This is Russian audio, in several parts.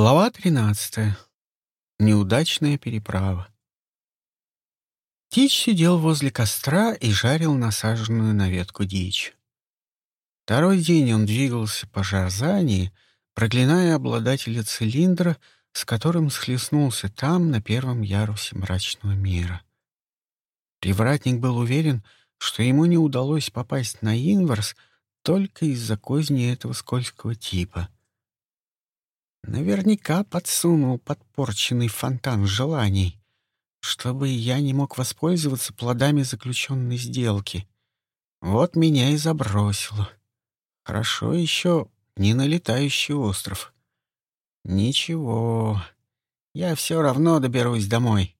Глава 13. Неудачная переправа. Тич сидел возле костра и жарил насаженную на ветку дичь. Второй день он двигался по Жарзании, проклиная обладателя цилиндра, с которым схлестнулся там, на первом ярусе мрачного мира. Привратник был уверен, что ему не удалось попасть на Инварс только из-за козни этого скользкого типа — Наверняка подсунул подпорченный фонтан желаний, чтобы я не мог воспользоваться плодами заключенной сделки. Вот меня и забросило. Хорошо еще не на летающий остров. Ничего, я все равно доберусь домой.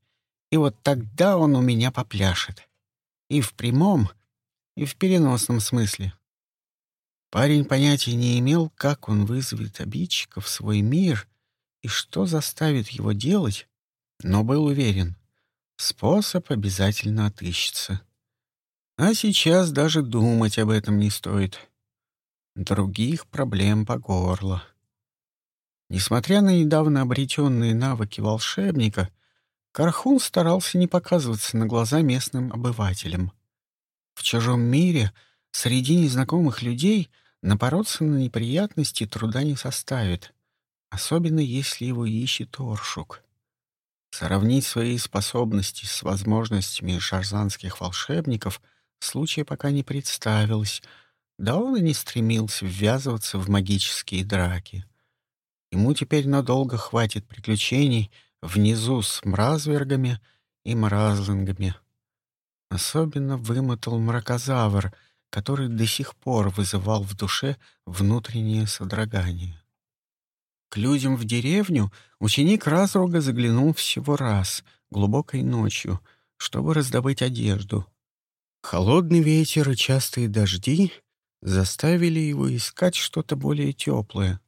И вот тогда он у меня попляшет. И в прямом, и в переносном смысле. Парень понятия не имел, как он вызовет обидчика в свой мир и что заставит его делать, но был уверен, способ обязательно отыщется. А сейчас даже думать об этом не стоит. Других проблем по горло. Несмотря на недавно обретенные навыки волшебника, Кархун старался не показываться на глаза местным обывателям. В чужом мире — Среди незнакомых людей напороться на неприятности труда не составит, особенно если его ищет Оршук. Сравнить свои способности с возможностями шарзанских волшебников случая пока не представилось, да он и не стремился ввязываться в магические драки. Ему теперь надолго хватит приключений внизу с мразвергами и мразлингами. Особенно вымотал мракозавр — который до сих пор вызывал в душе внутреннее содрогание. К людям в деревню ученик Разруга заглянул всего раз, глубокой ночью, чтобы раздобыть одежду. Холодный ветер и частые дожди заставили его искать что-то более теплое.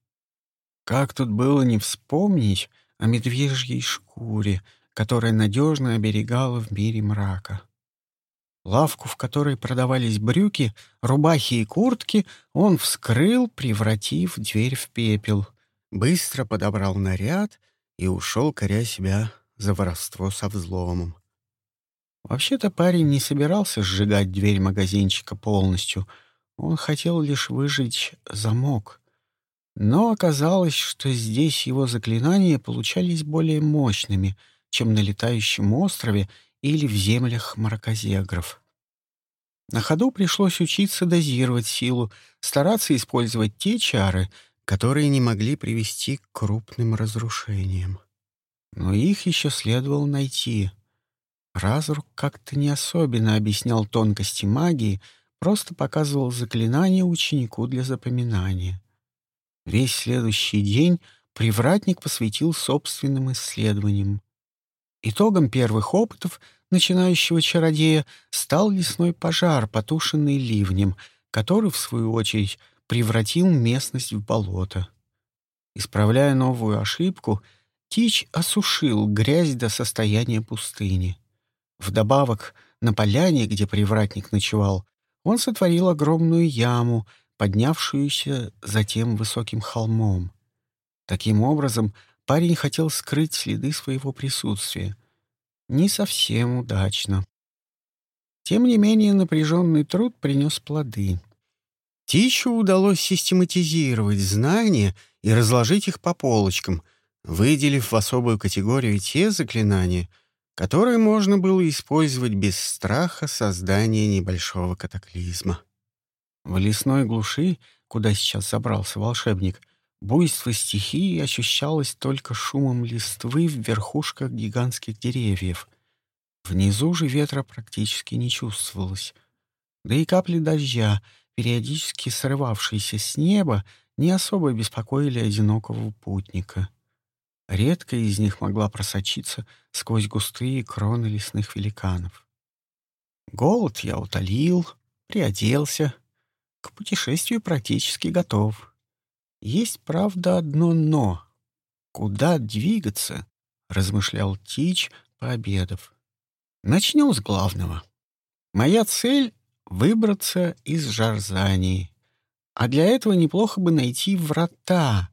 Как тут было не вспомнить о медвежьей шкуре, которая надежно оберегала в мире мрака. Лавку, в которой продавались брюки, рубахи и куртки, он вскрыл, превратив дверь в пепел. Быстро подобрал наряд и ушел, коря себя за воровство со взломом. Вообще-то парень не собирался сжигать дверь магазинчика полностью. Он хотел лишь выжечь замок. Но оказалось, что здесь его заклинания получались более мощными, чем на летающем острове или в землях маркозегров. На ходу пришлось учиться дозировать силу, стараться использовать те чары, которые не могли привести к крупным разрушениям. Но их еще следовало найти. Разрук как-то не особенно объяснял тонкости магии, просто показывал заклинания ученику для запоминания. Весь следующий день привратник посвятил собственным исследованиям. Итогом первых опытов начинающего чародея стал лесной пожар, потушенный ливнем, который, в свою очередь, превратил местность в болото. Исправляя новую ошибку, Тич осушил грязь до состояния пустыни. Вдобавок, на поляне, где привратник ночевал, он сотворил огромную яму, поднявшуюся затем высоким холмом. Таким образом, Парень хотел скрыть следы своего присутствия. Не совсем удачно. Тем не менее, напряженный труд принес плоды. Тищу удалось систематизировать знания и разложить их по полочкам, выделив в особую категорию те заклинания, которые можно было использовать без страха создания небольшого катаклизма. В лесной глуши, куда сейчас забрался волшебник, Буйство стихии ощущалось только шумом листвы в верхушках гигантских деревьев. Внизу же ветра практически не чувствовалось. Да и капли дождя, периодически срывавшиеся с неба, не особо беспокоили одинокого путника. Редко из них могла просочиться сквозь густые кроны лесных великанов. Голод я утолил, приоделся, к путешествию практически готов — есть, правда, одно «но». Куда двигаться? размышлял Тич, пообедав. Начнем с главного. Моя цель — выбраться из Жарзании. А для этого неплохо бы найти врата,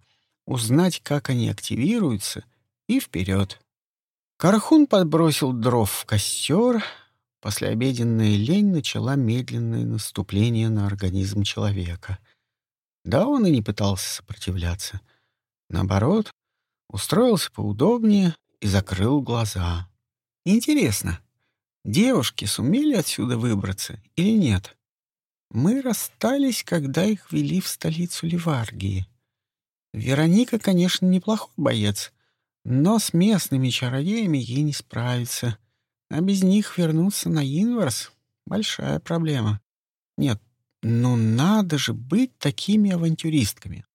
узнать, как они активируются, и вперед. Кархун подбросил дров в костер. Послеобеденная лень начала медленное наступление на организм человека. Да, он и не пытался сопротивляться. Наоборот, устроился поудобнее и закрыл глаза. Интересно, девушки сумели отсюда выбраться или нет? Мы расстались, когда их вели в столицу Ливаргии. Вероника, конечно, неплохой боец, но с местными чародеями ей не справиться. А без них вернуться на Инварс — большая проблема. Нет, ну надо же быть такими авантюристками.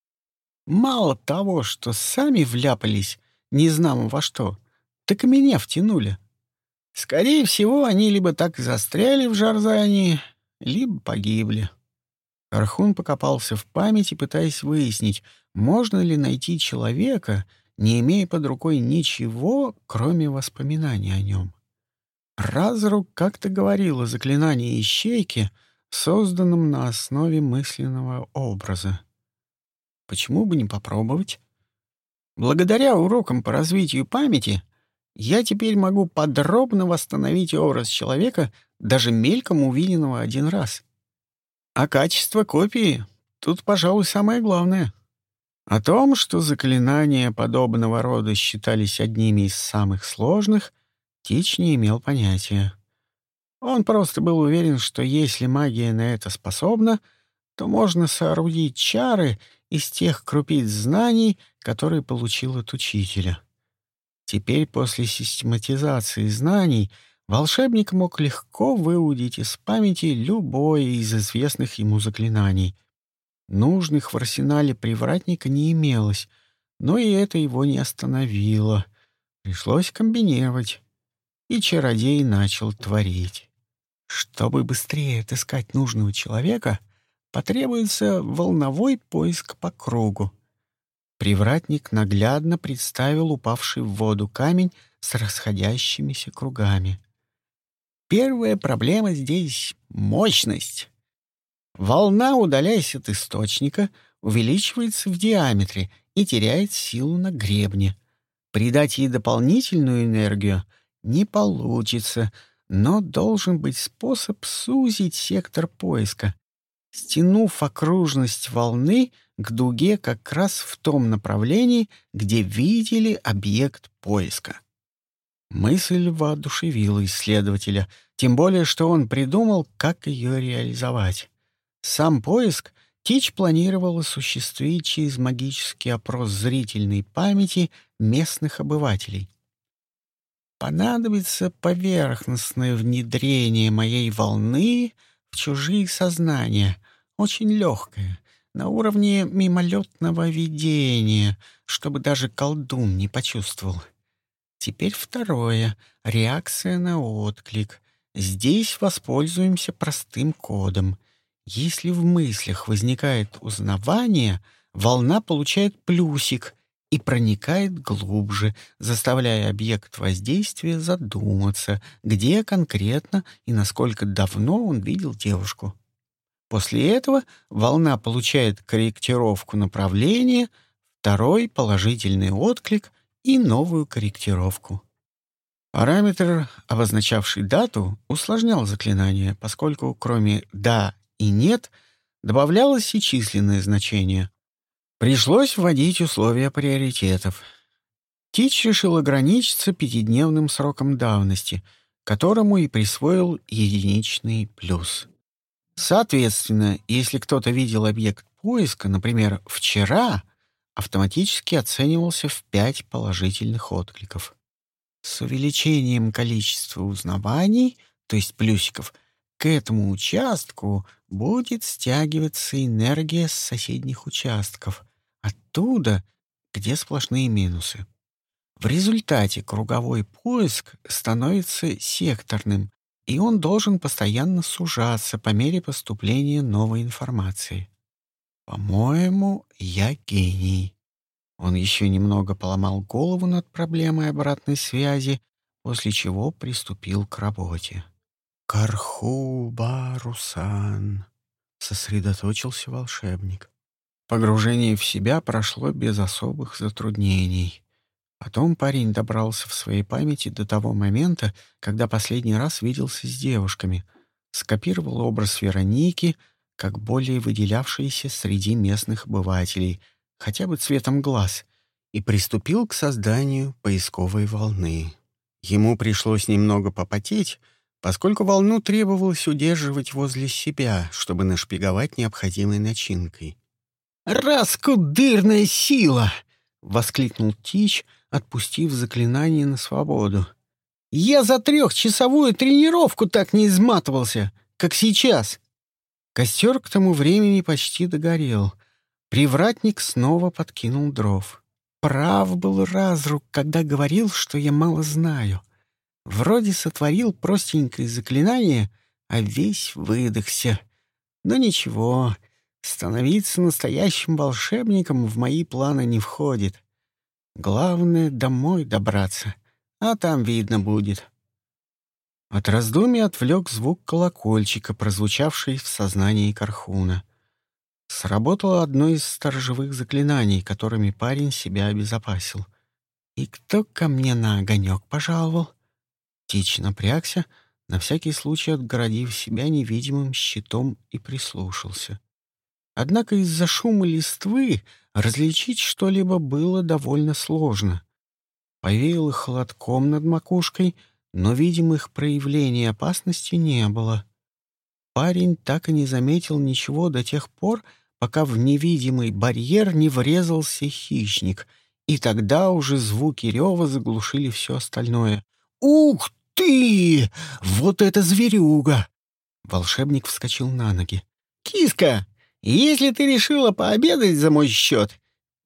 Мало того, что сами вляпались, не знамо во что, так и меня втянули. Скорее всего, они либо так застряли в Жарзании, либо погибли. Архун покопался в памяти, пытаясь выяснить, можно ли найти человека, не имея под рукой ничего, кроме воспоминаний о нем. Разрук как-то говорил о заклинании ищейки, созданном на основе мысленного образа. Почему бы не попробовать? Благодаря урокам по развитию памяти я теперь могу подробно восстановить образ человека, даже мельком увиденного один раз. А качество копии тут, пожалуй, самое главное. О том, что заклинания подобного рода считались одними из самых сложных, Тич не имел понятия. Он просто был уверен, что если магия на это способна, то можно соорудить чары из тех крупиц знаний, которые получил от учителя. Теперь после систематизации знаний волшебник мог легко выудить из памяти любое из известных ему заклинаний. Нужных в арсенале привратника не имелось, но и это его не остановило. Пришлось комбинировать. И чародей начал творить. Чтобы быстрее отыскать нужного человека, потребуется волновой поиск по кругу. Привратник наглядно представил упавший в воду камень с расходящимися кругами. Первая проблема здесь — мощность. Волна, удаляясь от источника, увеличивается в диаметре и теряет силу на гребне. Придать ей дополнительную энергию не получится, но должен быть способ сузить сектор поиска, стянув окружность волны к дуге как раз в том направлении, где видели объект поиска. Мысль воодушевила исследователя, тем более что он придумал, как ее реализовать. Сам поиск Тич планировал осуществить через магический опрос зрительной памяти местных обывателей. Понадобится поверхностное внедрение моей волны в чужие сознания, очень легкое, на уровне мимолетного видения, чтобы даже колдун не почувствовал. Теперь второе — реакция на отклик. Здесь воспользуемся простым кодом. Если в мыслях возникает узнавание, волна получает плюсик и проникает глубже, заставляя объект воздействия задуматься, где конкретно и насколько давно он видел девушку. После этого волна получает корректировку направления, второй — положительный отклик и новую корректировку. Параметр, обозначавший дату, усложнял заклинание, поскольку кроме «да» и «нет» добавлялось и численное значение. Пришлось вводить условия приоритетов. Тич решил ограничиться пятидневным сроком давности, которому и присвоил единичный плюс — Соответственно, если кто-то видел объект поиска, например, вчера, автоматически оценивался в пять положительных откликов. С увеличением количества узнаваний, то есть плюсиков, к этому участку будет стягиваться энергия с соседних участков, оттуда, где сплошные минусы. В результате круговой поиск становится секторным, и он должен постоянно сужаться по мере поступления новой информации. По-моему, я гений. Он еще немного поломал голову над проблемой обратной связи, после чего приступил к работе. «Карху Барусан», — сосредоточился волшебник. Погружение в себя прошло без особых затруднений. Потом парень добрался в своей памяти до того момента, когда последний раз виделся с девушками, скопировал образ Вероники, как более выделявшийся среди местных обывателей, хотя бы цветом глаз, и приступил к созданию поисковой волны. Ему пришлось немного попотеть, поскольку волну требовалось удерживать возле себя, чтобы нашпиговать необходимой начинкой. «Раскудырная сила!» — воскликнул Тич, отпустив заклинание на свободу. «Я за трехчасовую тренировку так не изматывался, как сейчас!» Костер к тому времени почти догорел. Привратник снова подкинул дров. Прав был разрук, когда говорил, что я мало знаю. Вроде сотворил простенькое заклинание, а весь выдохся. Но ничего, становиться настоящим волшебником в мои планы не входит. Главное — домой добраться, а там видно будет. От раздумий отвлек звук колокольчика, прозвучавший в сознании Кархуна. Сработало одно из сторожевых заклинаний, которыми парень себя обезопасил. «И кто ко мне на огонек пожаловал?» Тич напрягся, на всякий случай отгородив себя невидимым щитом и прислушался. Однако из-за шума листвы различить что-либо было довольно сложно. Повеяло холодком над макушкой, но видимых проявлений опасности не было. Парень так и не заметил ничего до тех пор, пока в невидимый барьер не врезался хищник, и тогда уже звуки рева заглушили все остальное. «Ух ты! Вот это зверюга!» Волшебник вскочил на ноги. «Киска, если ты решила пообедать за мой счет,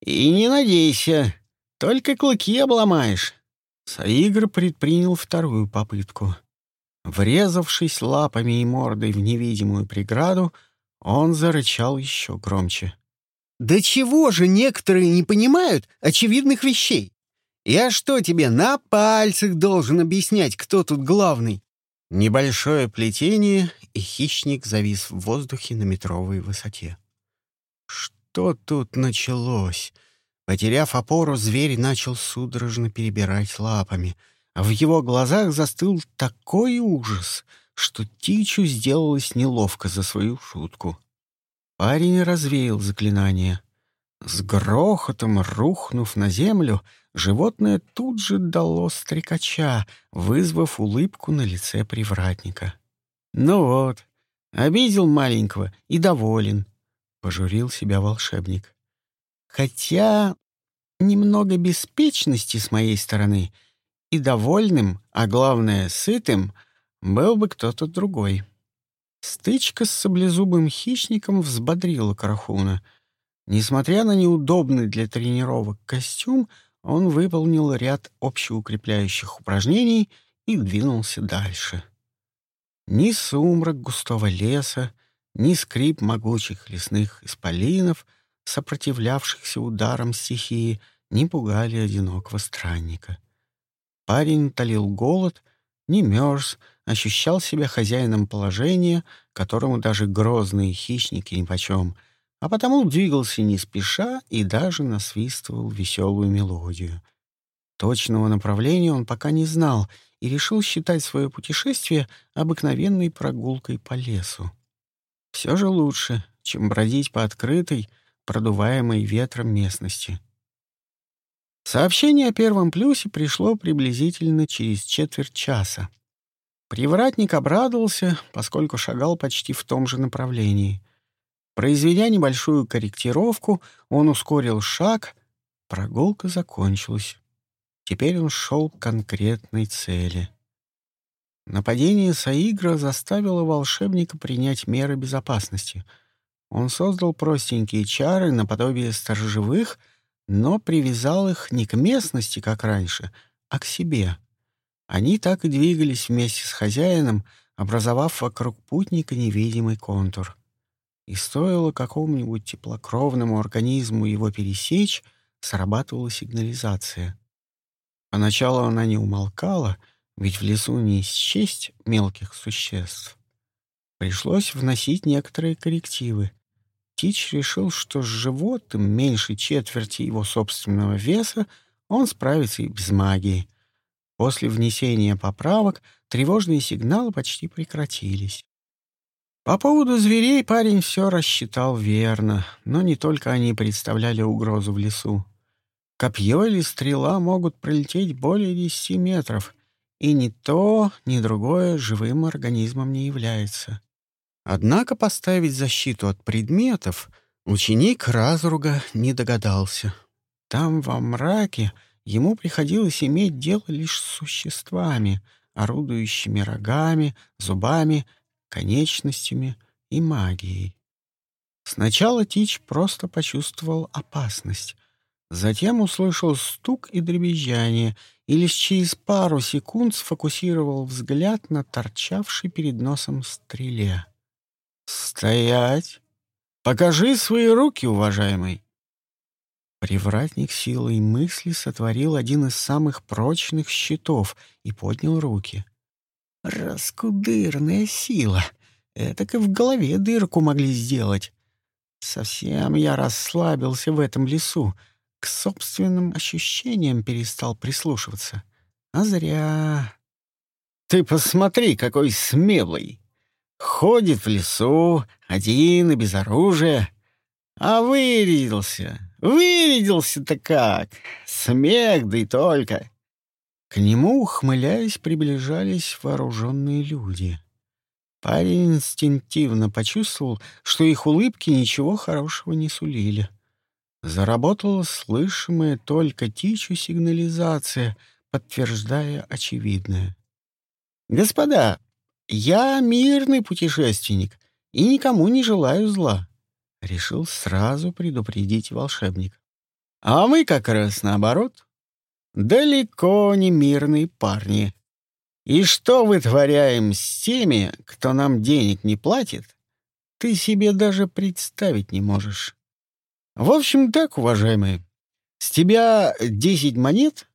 и не надейся, только клыки обломаешь». Саигр предпринял вторую попытку. Врезавшись лапами и мордой в невидимую преграду, он зарычал еще громче. «Да чего же некоторые не понимают очевидных вещей? Я что тебе, на пальцах должен объяснять, кто тут главный?» Небольшое плетение, и хищник завис в воздухе на метровой высоте. Что тут началось? Потеряв опору, зверь начал судорожно перебирать лапами, а в его глазах застыл такой ужас, что Тичу сделалось неловко за свою шутку. Парень развеял заклинание. С грохотом рухнув на землю, животное тут же дало стрекача, вызвав улыбку на лице привратника. «Ну вот, обидел маленького и доволен», — пожурил себя волшебник. «Хотя немного беспечности с моей стороны, и довольным, а главное, сытым, был бы кто-то другой». Стычка с саблезубым хищником взбодрила Карахуна. Несмотря на неудобный для тренировок костюм, он выполнил ряд общеукрепляющих упражнений и двинулся дальше. Ни сумрак густого леса, ни скрип могучих лесных исполинов, сопротивлявшихся ударам стихии, не пугали одинокого странника. Парень талил голод, не мерз, ощущал себя хозяином положения, которому даже грозные хищники нипочем, а потому двигался не спеша и даже насвистывал веселую мелодию. Точного направления он пока не знал и решил считать свое путешествие обыкновенной прогулкой по лесу. Все же лучше, чем бродить по открытой, продуваемой ветром местности. Сообщение о первом плюсе пришло приблизительно через четверть часа. Привратник обрадовался, поскольку шагал почти в том же направлении. Произведя небольшую корректировку, он ускорил шаг. Прогулка закончилась. Теперь он шел к конкретной цели. Нападение Саигра заставило волшебника принять меры безопасности. Он создал простенькие чары наподобие сторожевых, но привязал их не к местности, как раньше, а к себе — они так и двигались вместе с хозяином, образовав вокруг путника невидимый контур. И стоило какому-нибудь теплокровному организму его пересечь, срабатывала сигнализация. Поначалу она не умолкала, ведь в лесу не исчесть мелких существ. Пришлось вносить некоторые коррективы. Тич решил, что с животным меньше четверти его собственного веса он справится и без магии. После внесения поправок тревожные сигналы почти прекратились. По поводу зверей парень все рассчитал верно, но не только они представляли угрозу в лесу. Копье или стрела могут пролететь более десяти метров, и ни то, ни другое живым организмом не является. Однако поставить защиту от предметов ученик Разруга не догадался. Там, во мраке, ему приходилось иметь дело лишь с существами, орудующими рогами, зубами конечностями и магией. Сначала Тич просто почувствовал опасность, затем услышал стук и дребезжание и лишь через пару секунд сфокусировал взгляд на торчавшей перед носом стреле. «Стоять! Покажи свои руки, уважаемый!» Привратник силой мысли сотворил один из самых прочных щитов и поднял руки — Раскудырная сила. Этак и в голове дырку могли сделать. Совсем я расслабился в этом лесу. К собственным ощущениям перестал прислушиваться. А зря. Ты посмотри, какой смелый. Ходит в лесу, один и без оружия. А вырядился. Вырядился-то как. Смех, да и только. К нему, ухмыляясь, приближались вооруженные люди. Парень инстинктивно почувствовал, что их улыбки ничего хорошего не сулили. Заработала слышимая только тичу сигнализация, подтверждая очевидное. «Господа, я мирный путешественник и никому не желаю зла», — решил сразу предупредить волшебник. «А мы как раз наоборот далеко не мирные парни. И что вытворяем с теми, кто нам денег не платит, ты себе даже представить не можешь. В общем, так, уважаемый, с тебя десять монет,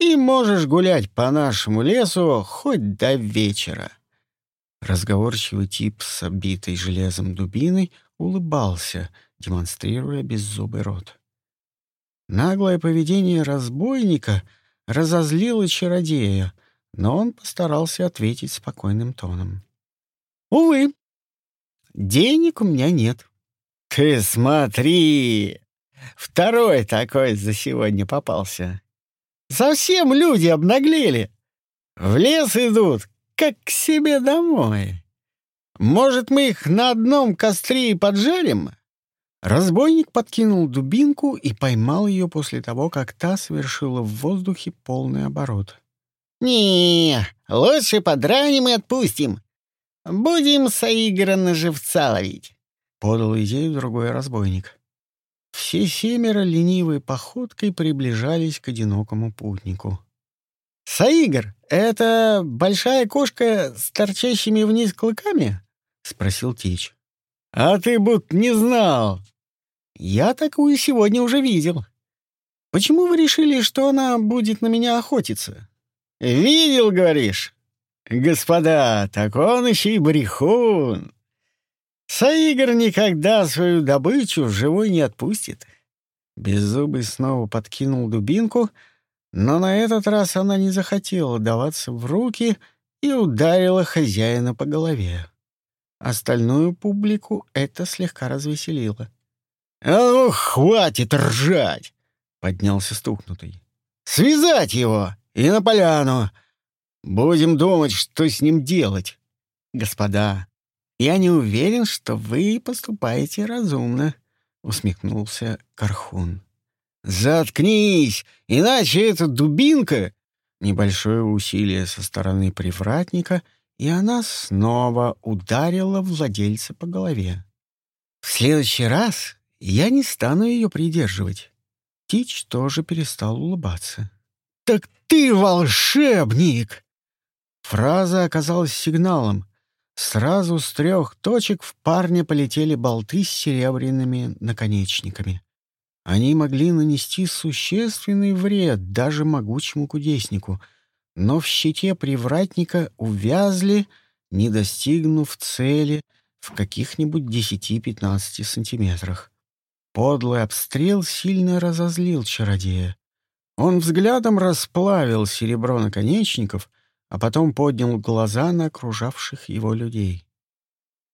и можешь гулять по нашему лесу хоть до вечера. Разговорчивый тип с обитой железом дубиной улыбался, демонстрируя беззубый рот. Наглое поведение разбойника разозлило чародея, но он постарался ответить спокойным тоном. «Увы, денег у меня нет». «Ты смотри! Второй такой за сегодня попался. Совсем люди обнаглели. В лес идут, как к себе домой. Может, мы их на одном костре и поджарим?» Разбойник подкинул дубинку и поймал ее после того, как та совершила в воздухе полный оборот. «Не, лучше подраним и отпустим. Будем Саигра на живца ловить», — подал идею другой разбойник. Все семеро ленивой походкой приближались к одинокому путнику. «Саигр, это большая кошка с торчащими вниз клыками?» — спросил Тич. «А ты будто не знал!» Я такую сегодня уже видел. Почему вы решили, что она будет на меня охотиться? Видел, говоришь? Господа, так он еще и брехун. Саигр никогда свою добычу живой не отпустит. Беззубый снова подкинул дубинку, но на этот раз она не захотела даваться в руки и ударила хозяина по голове. Остальную публику это слегка развеселило. «А хватит ржать!» — поднялся стукнутый. «Связать его и на поляну. Будем думать, что с ним делать. Господа, я не уверен, что вы поступаете разумно», — усмехнулся Кархун. «Заткнись, иначе эта дубинка...» Небольшое усилие со стороны привратника, и она снова ударила владельца по голове. «В следующий раз я не стану ее придерживать. Тич тоже перестал улыбаться. «Так ты волшебник!» Фраза оказалась сигналом. Сразу с трех точек в парня полетели болты с серебряными наконечниками. Они могли нанести существенный вред даже могучему кудеснику, но в щите привратника увязли, не достигнув цели, в каких-нибудь 10-15 сантиметрах. Подлый обстрел сильно разозлил чародея. Он взглядом расплавил серебро наконечников, а потом поднял глаза на окружавших его людей.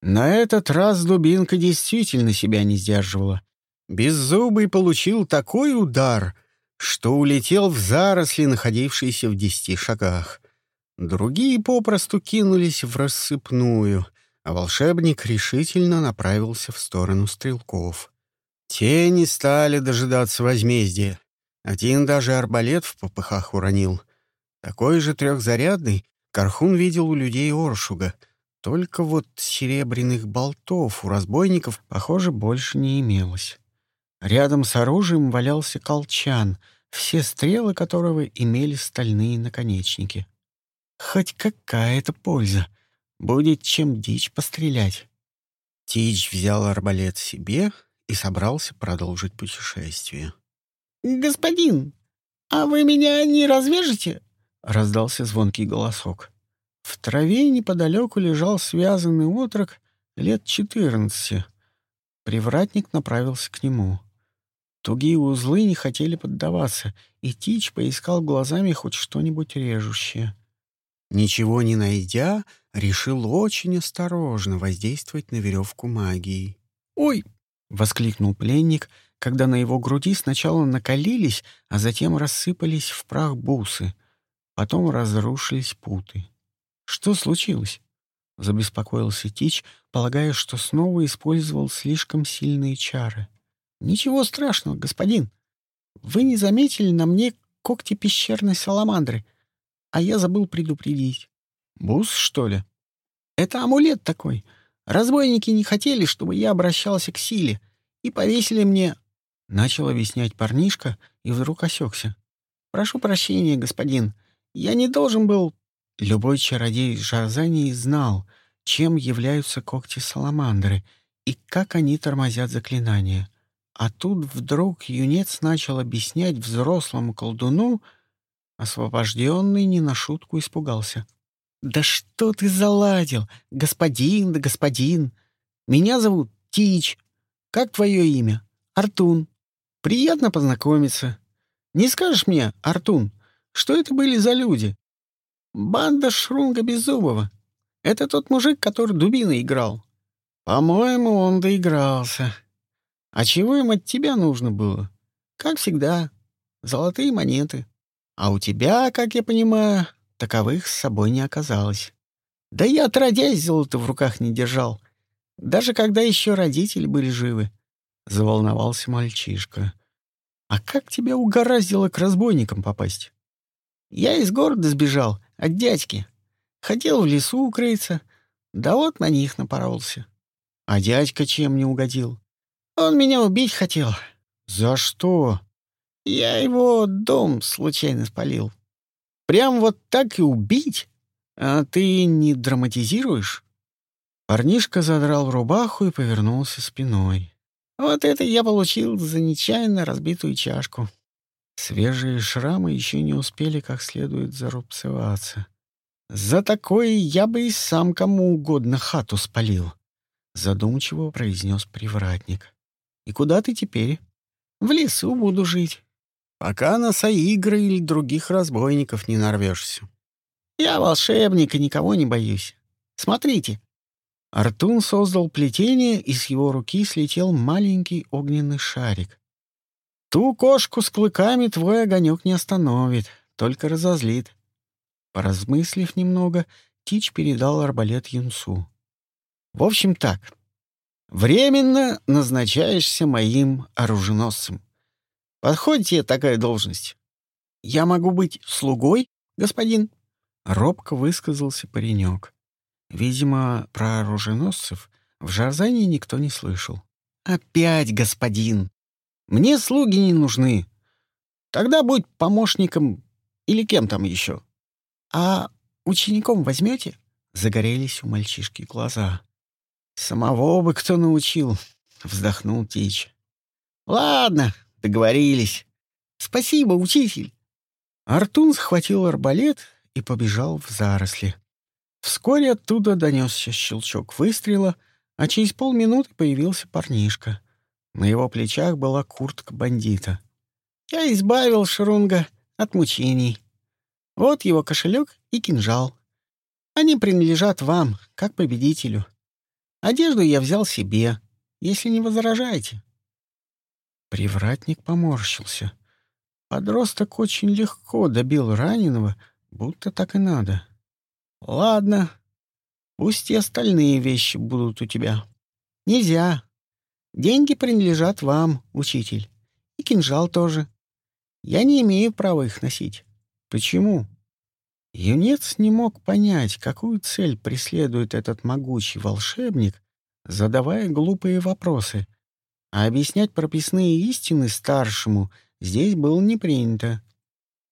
На этот раз дубинка действительно себя не сдерживала. Беззубый получил такой удар, что улетел в заросли, находившиеся в десяти шагах. Другие попросту кинулись в рассыпную, а волшебник решительно направился в сторону стрелков. Те не стали дожидаться возмездия. Один даже арбалет в попыхах уронил. Такой же трехзарядный Кархун видел у людей Оршуга. Только вот серебряных болтов у разбойников, похоже, больше не имелось. Рядом с оружием валялся колчан, все стрелы которого имели стальные наконечники. Хоть какая-то польза. Будет чем дичь пострелять. Тич взял арбалет себе и собрался продолжить путешествие. «Господин, а вы меня не развяжете?» — раздался звонкий голосок. В траве неподалеку лежал связанный отрок лет четырнадцати. Привратник направился к нему. Тугие узлы не хотели поддаваться, и Тич поискал глазами хоть что-нибудь режущее. Ничего не найдя, решил очень осторожно воздействовать на веревку магией. «Ой!» — воскликнул пленник, когда на его груди сначала накалились, а затем рассыпались в прах бусы. Потом разрушились путы. «Что случилось?» — забеспокоился Тич, полагая, что снова использовал слишком сильные чары. — «Ничего страшного, господин. Вы не заметили на мне когти пещерной саламандры, а я забыл предупредить». «Бус, что ли?» «Это амулет такой. Разбойники не хотели, чтобы я обращался к силе, и повесили мне...» Начал объяснять парнишка и вдруг осекся. «Прошу прощения, господин. Я не должен был...» Любой чародей Жарзании знал, чем являются когти саламандры и как они тормозят заклинания — а тут вдруг юнец начал объяснять взрослому колдуну, освобожденный не на шутку испугался. «Да что ты заладил, господин да господин! Меня зовут Тич. Как твое имя? Артун. Приятно познакомиться. Не скажешь мне, Артун, что это были за люди?» «Банда Шрунга Беззубова. Это тот мужик, который дубиной играл». «По-моему, он доигрался», а чего им от тебя нужно было? Как всегда, золотые монеты. А у тебя, как я понимаю, таковых с собой не оказалось. Да я отродясь золото в руках не держал. Даже когда еще родители были живы. Заволновался мальчишка. А как тебя угораздило к разбойникам попасть? Я из города сбежал, от дядьки. Хотел в лесу укрыться, да вот на них напоролся. А дядька чем не угодил? Он меня убить хотел. За что? Я его дом случайно спалил. Прям вот так и убить? А ты не драматизируешь? Парнишка задрал рубаху и повернулся спиной. Вот это я получил за нечаянно разбитую чашку. Свежие шрамы еще не успели как следует зарубцеваться. За такое я бы и сам кому угодно хату спалил, задумчиво произнес привратник. И куда ты теперь? В лесу буду жить. Пока на Саигры или других разбойников не нарвешься. Я волшебник и никого не боюсь. Смотрите. Артун создал плетение, и с его руки слетел маленький огненный шарик. Ту кошку с клыками твой огонек не остановит, только разозлит. Поразмыслив немного, Тич передал арбалет юнцу. В общем так, Временно назначаешься моим оруженосцем. Подходит тебе такая должность? Я могу быть слугой, господин? Робко высказался паренек. Видимо, про оруженосцев в Жарзане никто не слышал. Опять господин. Мне слуги не нужны. Тогда будь помощником или кем там еще. А учеником возьмете? Загорелись у мальчишки глаза. «Самого бы кто научил», — вздохнул Тич. «Ладно, договорились. Спасибо, учитель». Артун схватил арбалет и побежал в заросли. Вскоре оттуда донесся щелчок выстрела, А через полминуты появился парнишка. На его плечах была куртка бандита. Я избавил Шрунга от мучений. Вот его кошелек и кинжал. Они принадлежат вам, как победителю. Одежду я взял себе, если не возражаете. Привратник поморщился. Подросток очень легко добил раненого, будто так и надо. Ладно, пусть и остальные вещи будут у тебя. Нельзя. Деньги принадлежат вам, учитель. И кинжал тоже. Я не имею права их носить. Почему? Юнец не мог понять, какую цель преследует этот могучий волшебник, задавая глупые вопросы. А объяснять прописные истины старшему здесь было не принято.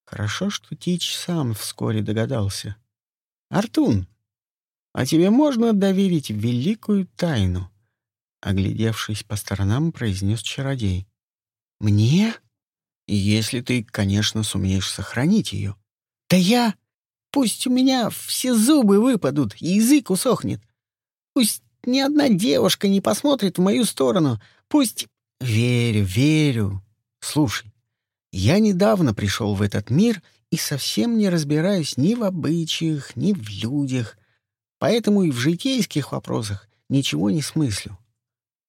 Хорошо, что Тич сам вскоре догадался. «Артун, а тебе можно доверить великую тайну?» Оглядевшись по сторонам, произнес чародей. «Мне?» «Если ты, конечно, сумеешь сохранить ее». «Да я...» Пусть у меня все зубы выпадут, язык усохнет. Пусть ни одна девушка не посмотрит в мою сторону. Пусть... Верю, верю. Слушай, я недавно пришел в этот мир и совсем не разбираюсь ни в обычаях, ни в людях, поэтому и в житейских вопросах ничего не смыслю.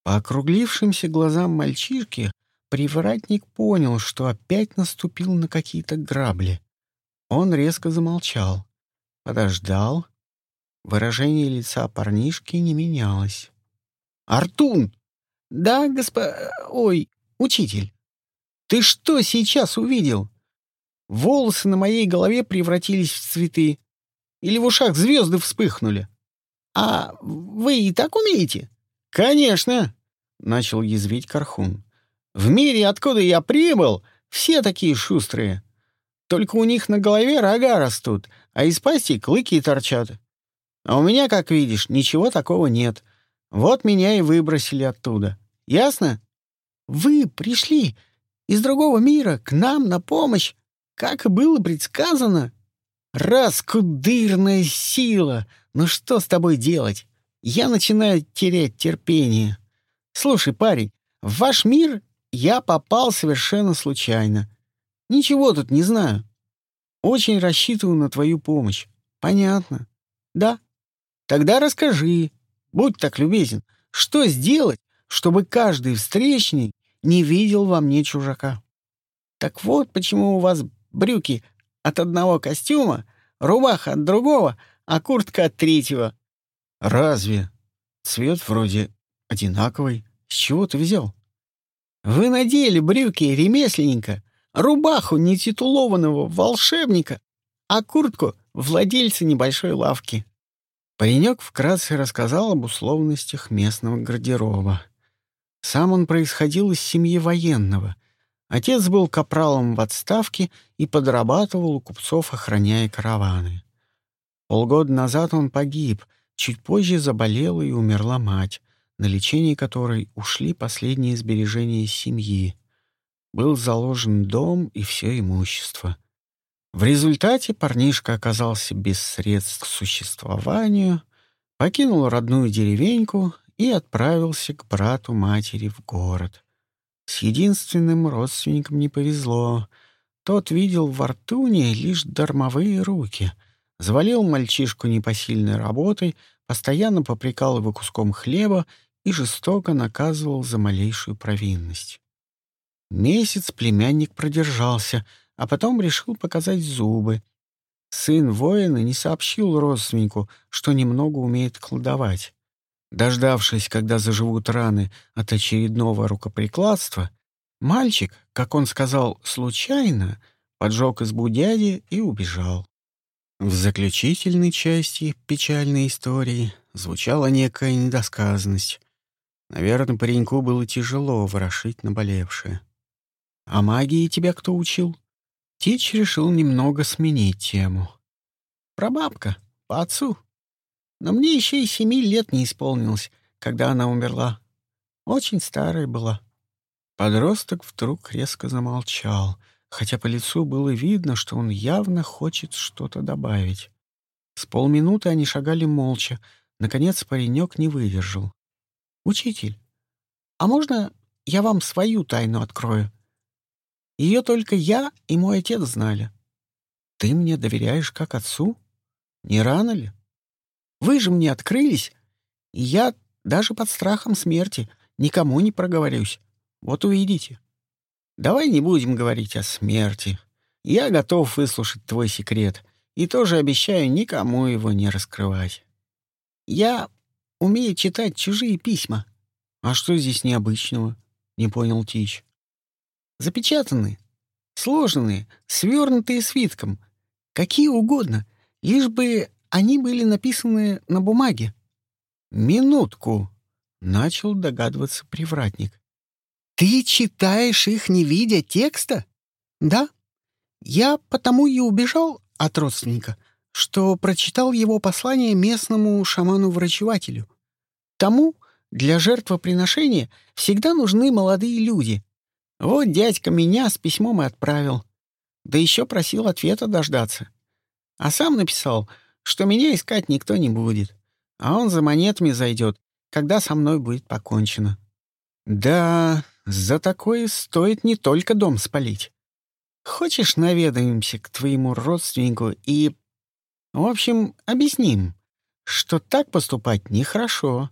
По округлившимся глазам мальчишки привратник понял, что опять наступил на какие-то грабли. Он резко замолчал, подождал. Выражение лица парнишки не менялось. «Артун!» «Да, госпо... Ой, учитель, ты что сейчас увидел? Волосы на моей голове превратились в цветы. Или в ушах звезды вспыхнули. А вы и так умеете?» «Конечно!» — начал язвить Кархун. «В мире, откуда я прибыл, все такие шустрые. Только у них на голове рога растут, а из пасти клыки торчат. А у меня, как видишь, ничего такого нет. Вот меня и выбросили оттуда. Ясно? Вы пришли из другого мира к нам на помощь, как и было предсказано. Раскудырная сила! Ну что с тобой делать? Я начинаю терять терпение. Слушай, парень, в ваш мир я попал совершенно случайно. Ничего тут не знаю. Очень рассчитываю на твою помощь. Понятно. Да. Тогда расскажи, будь так любезен, что сделать, чтобы каждый встречный не видел во мне чужака. Так вот почему у вас брюки от одного костюма, рубаха от другого, а куртка от третьего. Разве? Цвет вроде одинаковый. С чего ты взял? Вы надели брюки ремесленника, рубаху нетитулованного волшебника, а куртку — владельца небольшой лавки. Паренек вкратце рассказал об условностях местного гардероба. Сам он происходил из семьи военного. Отец был капралом в отставке и подрабатывал у купцов, охраняя караваны. Полгода назад он погиб, чуть позже заболела и умерла мать, на лечение которой ушли последние сбережения семьи был заложен дом и все имущество. В результате парнишка оказался без средств к существованию, покинул родную деревеньку и отправился к брату матери в город. С единственным родственником не повезло. Тот видел в Артуне лишь дармовые руки, завалил мальчишку непосильной работой, постоянно попрекал его куском хлеба и жестоко наказывал за малейшую провинность. Месяц племянник продержался, а потом решил показать зубы. Сын воина не сообщил родственнику, что немного умеет колдовать. Дождавшись, когда заживут раны от очередного рукоприкладства, мальчик, как он сказал, случайно поджег избу дяди и убежал. В заключительной части печальной истории звучала некая недосказанность. Наверное, пареньку было тяжело ворошить наболевшее. «А магии тебя кто учил?» Тич решил немного сменить тему. «Прабабка, по отцу. Но мне еще и семи лет не исполнилось, когда она умерла. Очень старая была». Подросток вдруг резко замолчал, хотя по лицу было видно, что он явно хочет что-то добавить. С полминуты они шагали молча. Наконец паренек не выдержал. «Учитель, а можно я вам свою тайну открою? Ее только я и мой отец знали. Ты мне доверяешь как отцу? Не рано ли? Вы же мне открылись, и я даже под страхом смерти никому не проговорюсь. Вот увидите. Давай не будем говорить о смерти. Я готов выслушать твой секрет и тоже обещаю никому его не раскрывать. Я умею читать чужие письма. А что здесь необычного? Не понял Тич. Запечатанные, сложенные, свернутые свитком. Какие угодно, лишь бы они были написаны на бумаге. Минутку, начал догадываться привратник. Ты читаешь их, не видя текста? Да. Я потому и убежал от родственника, что прочитал его послание местному шаману-врачевателю. Тому для жертвоприношения всегда нужны молодые люди. Вот дядька меня с письмом и отправил. Да еще просил ответа дождаться. А сам написал, что меня искать никто не будет, а он за монетами зайдет, когда со мной будет покончено. Да, за такое стоит не только дом спалить. Хочешь, наведаемся к твоему родственнику и... В общем, объясним, что так поступать нехорошо.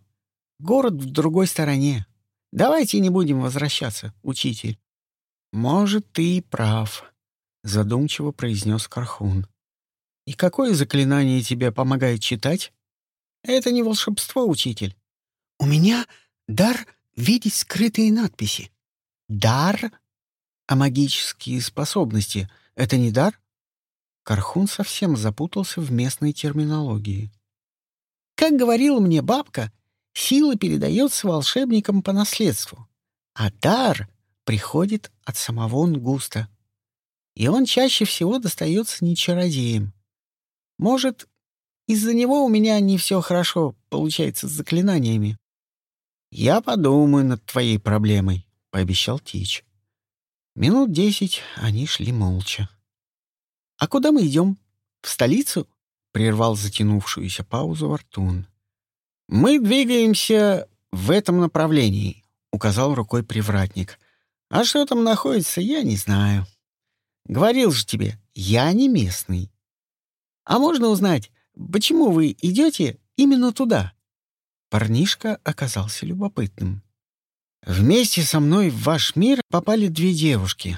Город в другой стороне. Давайте не будем возвращаться, учитель. Может, ты и прав, задумчиво произнес Кархун. И какое заклинание тебе помогает читать? Это не волшебство, учитель. У меня дар видеть скрытые надписи. Дар? А магические способности — это не дар? Кархун совсем запутался в местной терминологии. Как говорила мне бабка, сила передается волшебникам по наследству, а дар приходит от самого Нгуста. И он чаще всего достается не чародеям. Может, из-за него у меня не все хорошо получается с заклинаниями. «Я подумаю над твоей проблемой», — пообещал Тич. Минут десять они шли молча. «А куда мы идем? В столицу?» — прервал затянувшуюся паузу Вартун. «Мы двигаемся в этом направлении», — указал рукой привратник. «А что там находится, я не знаю. Говорил же тебе, я не местный. А можно узнать, почему вы идете именно туда?» Парнишка оказался любопытным. «Вместе со мной в ваш мир попали две девушки.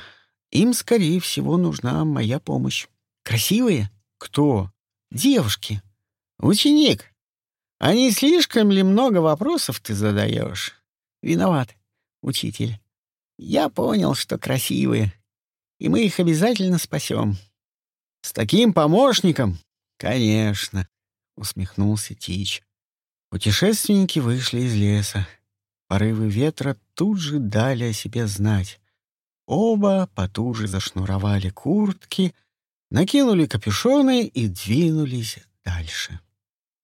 Им, скорее всего, нужна моя помощь. Красивые? Кто? Девушки. Ученик. А не слишком ли много вопросов ты задаешь? Виноват, учитель. Я понял, что красивые, и мы их обязательно спасем. С таким помощником? Конечно, усмехнулся Тич. Путешественники вышли из леса. Порывы ветра тут же дали о себе знать. Оба потуже зашнуровали куртки, накинули капюшоны и двинулись дальше.